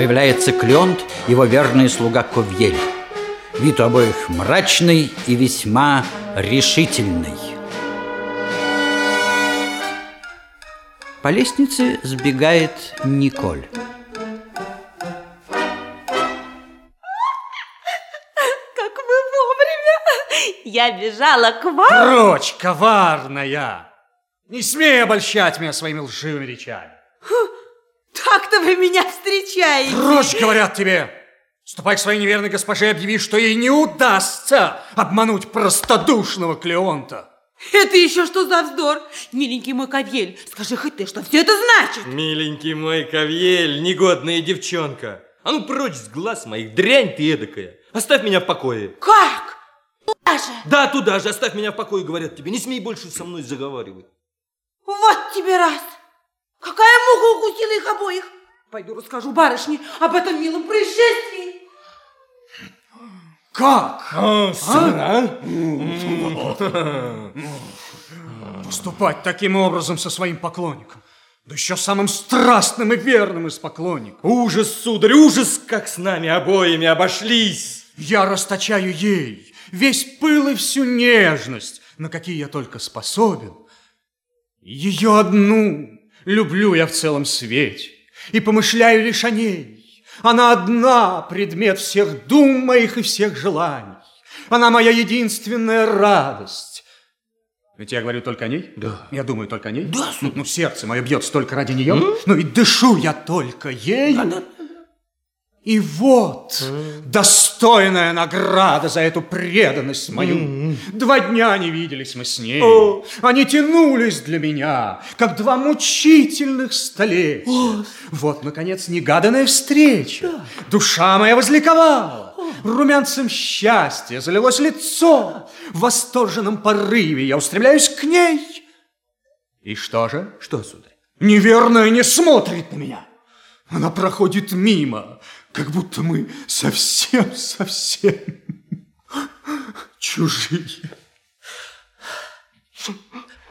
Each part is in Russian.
появляется Клёнт, его верный слуга Ковьель. Вид у обоих мрачный и весьма решительный. По лестнице сбегает Николь. Как вы вовремя! Я бежала к вам! Прочь, коварная! Не смей обольщать меня своими лживыми речами. Так-то вы меня встречаете! Прочь, говорят тебе! Ступай к своей неверной госпоже и объяви, что ей не удастся обмануть простодушного Клеонта. Это еще что за вздор? Миленький мой Кавьель, скажи хоть ты, что все это значит? Миленький мой Кавьель, негодная девчонка. А ну прочь с глаз моих, дрянь ты эдакая. Оставь меня в покое. Как? Туда же? Да, туда же, оставь меня в покое, говорят тебе. Не смей больше со мной заговаривать. Вот тебе раз. Какая муха укусила их обоих? Пойду расскажу барышне об этом милом происшествии. Как? А, а? Поступать таким образом со своим поклонником. Да еще самым страстным и верным из поклонников. Ужас, сударь, ужас, как с нами обоими обошлись. Я расточаю ей весь пыл и всю нежность, на какие я только способен. Ее одну люблю я в целом свете и помышляю лишь о ней. Она одна предмет всех дум моих и всех желаний. Она моя единственная радость. Ведь я говорю только о ней? Да. Я думаю только о ней? Да, ну, ну, сердце мое бьется только ради нее. Mm? Ну и дышу я только ей. Да, да. И вот достойная награда за эту преданность мою. Два дня не виделись мы с ней. Они тянулись для меня, как два мучительных столетия. Вот, наконец, негаданная встреча. Душа моя возликовала. Румянцем счастья залилось лицо. В восторженном порыве я устремляюсь к ней. И что же? Что, сударь? Неверная не смотрит на меня. Она проходит мимо, как будто мы совсем-совсем чужие.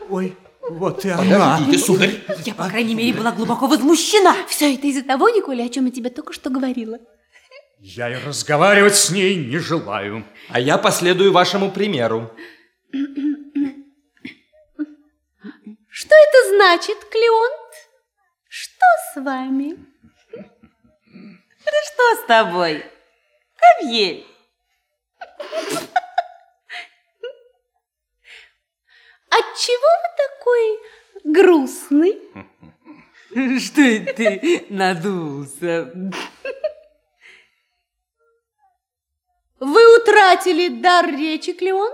Ой, вот и она. Подождите, сударь. Я, по крайней мере, была глубоко возмущена. Все это из-за того, Николя, о чем я тебе только что говорила. Я и разговаривать с ней не желаю. А я последую вашему примеру. Что это значит, Клеонт? Что с вами? Да что с тобой? Кавьель. Отчего вы такой грустный? Что это ты надулся? Вы утратили дар речи, Клеон?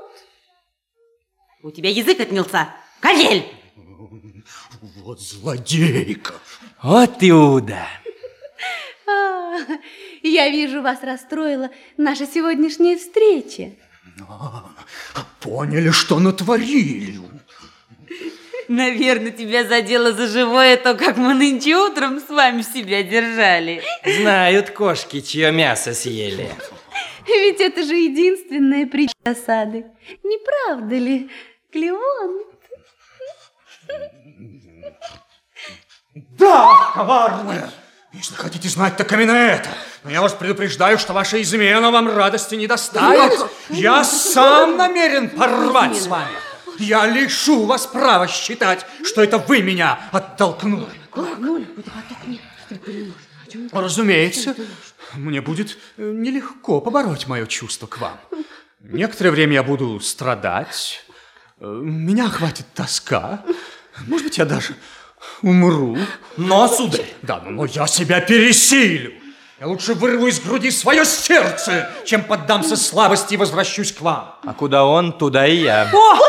У тебя язык отнялся. Кавель! Вот злодейка. Вот Иуда. Я вижу, вас расстроила наша сегодняшняя встреча. А, поняли, что натворили. Наверное, тебя задело за живое то, как мы нынче утром с вами себя держали. Знают кошки, чье мясо съели. Ведь это же единственная причина осады. Не правда ли, Клеон? Да, коварная! Если хотите знать, так именно это. Но я вас предупреждаю, что ваша измена вам радости не доставит. Я сам намерен порвать с вами. Я лишу вас права считать, что это вы меня оттолкнули. Разумеется, мне будет нелегко побороть мое чувство к вам. Некоторое время я буду страдать, меня охватит тоска, может быть, я даже умру. Но, сударь... Да, но я себя пересилю. Я лучше вырву из груди свое сердце, чем поддамся слабости и возвращусь к вам. А куда он, туда и я. О,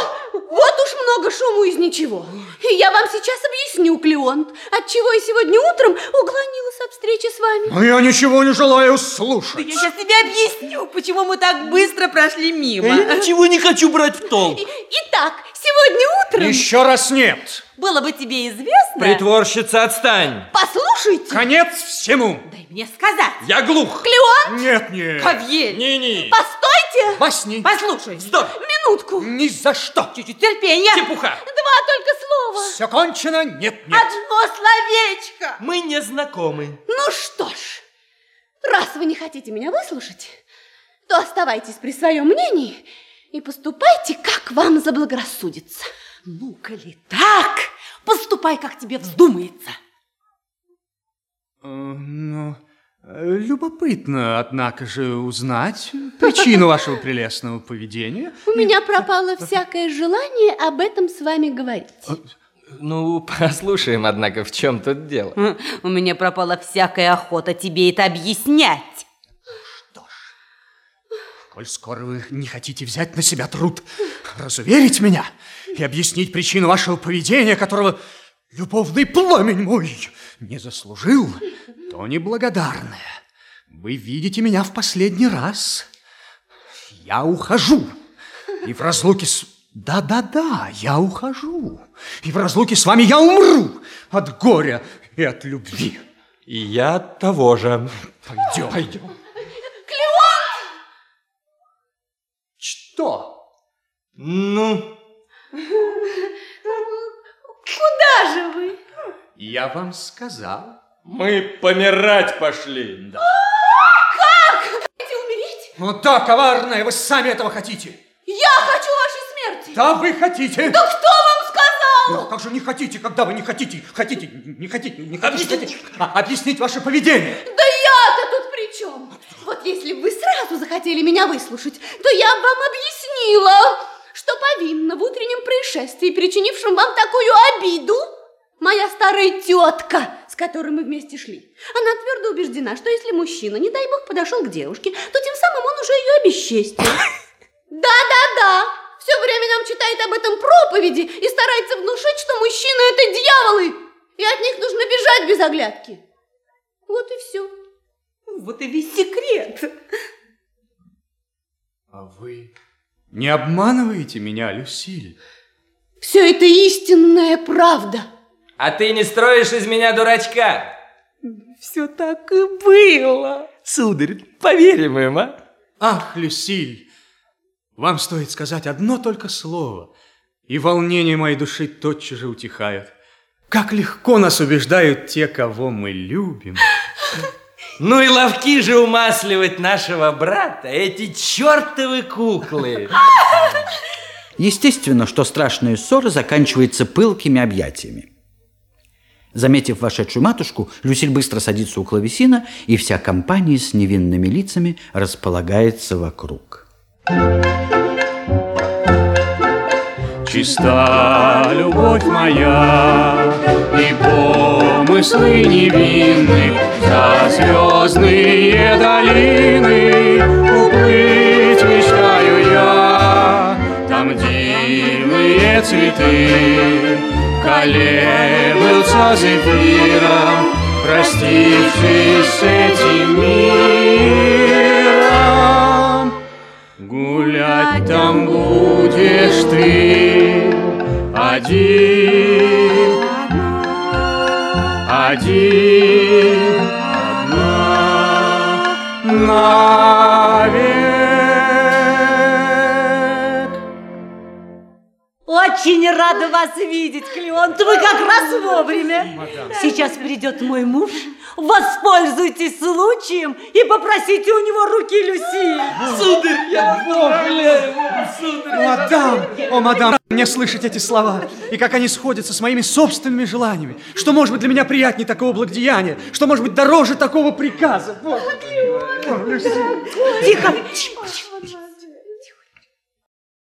много шуму из ничего. И я вам сейчас объясню, Клеонт, отчего я сегодня утром уклонилась от встречи с вами. Но я ничего не желаю слушать. Да я сейчас тебе объясню, почему мы так быстро прошли мимо. Я ничего не хочу брать в толк. Итак, сегодня утром... Еще раз нет. Было бы тебе известно... Притворщица, отстань. Послушайте. Конец всему. Дай мне сказать. Я глух. Клеон. Нет, нет. Кавьель. Не-не. Постойте. Басни. Послушай. Стоп. Минутку. Ни за что. Чуть-чуть терпения. Чепуха. Два только слова. Все кончено? Нет, нет. Одно словечко. Мы не знакомы. Ну что ж, Раз вы не хотите меня выслушать, то оставайтесь при своем мнении и поступайте, как вам заблагорассудится. Ну-ка ли так, поступай, как тебе вздумается. Э, ну, любопытно, однако же, узнать причину вашего прелестного поведения. У меня пропало всякое желание об этом с вами говорить. Ну, послушаем, однако, в чем тут дело. У меня пропала всякая охота тебе это объяснять. Коль скоро вы не хотите взять на себя труд разуверить меня и объяснить причину вашего поведения, которого любовный пламень мой не заслужил, то неблагодарное. Вы видите меня в последний раз. Я ухожу. И в разлуке с... Да-да-да, я ухожу. И в разлуке с вами я умру от горя и от любви. И я того же. Пойдем. Пойдем. Что? Ну? Куда же вы? Я вам сказал. Мы помирать пошли. Да. Хотите умереть? Ну да, коварная, вы сами этого хотите. Я хочу вашей смерти. Да, вы хотите. Да кто вам сказал? Ну, как же не хотите, когда вы не хотите? Хотите, не хотите, не хотите. Объяснить, а, объяснить ваше поведение. Да я-то тут при чем? Вот если бы вы сразу захотели меня выслушать, то я бы вам объяснила, что повинна в утреннем происшествии, причинившем вам такую обиду, моя старая тетка, с которой мы вместе шли. Она твердо убеждена, что если мужчина, не дай бог, подошел к девушке, то тем самым он уже ее обесчестил. Да-да-да, все время нам читает об этом проповеди и старается внушить, что мужчины – это дьяволы, и от них нужно бежать без оглядки. Вот и все. Вот и весь секрет. А вы не обманываете меня, Люсиль? Все это истинная правда. А ты не строишь из меня дурачка? Все так и было. Сударь, поверим им, а? Ах, Люсиль, вам стоит сказать одно только слово, и волнение моей души тотчас же утихает. Как легко нас убеждают те, кого мы любим. Ну и ловки же умасливать нашего брата, эти чертовы куклы. Естественно, что страшная ссора заканчивается пылкими объятиями. Заметив вошедшую матушку, Люсиль быстро садится у клавесина, и вся компания с невинными лицами располагается вокруг. Чиста любовь моя, и помыслы невинны За звездные долины уплыть мечтаю я. Там дивные цветы колеблются зефиром, Простившись с этим миром. Гулять там будешь ты один, один, одна, навек. Очень рада вас видеть, Клеонт. Вы как раз вовремя. Сейчас придет мой муж. Воспользуйтесь случаем и попросите у него руки Люси. Сударь, я сударь. Мадам, о, мадам, мне слышать эти слова, и как они сходятся с моими собственными желаниями. Что может быть для меня приятнее такого благодеяния? Что может быть дороже такого приказа? Вот. О, Люси. Тихо.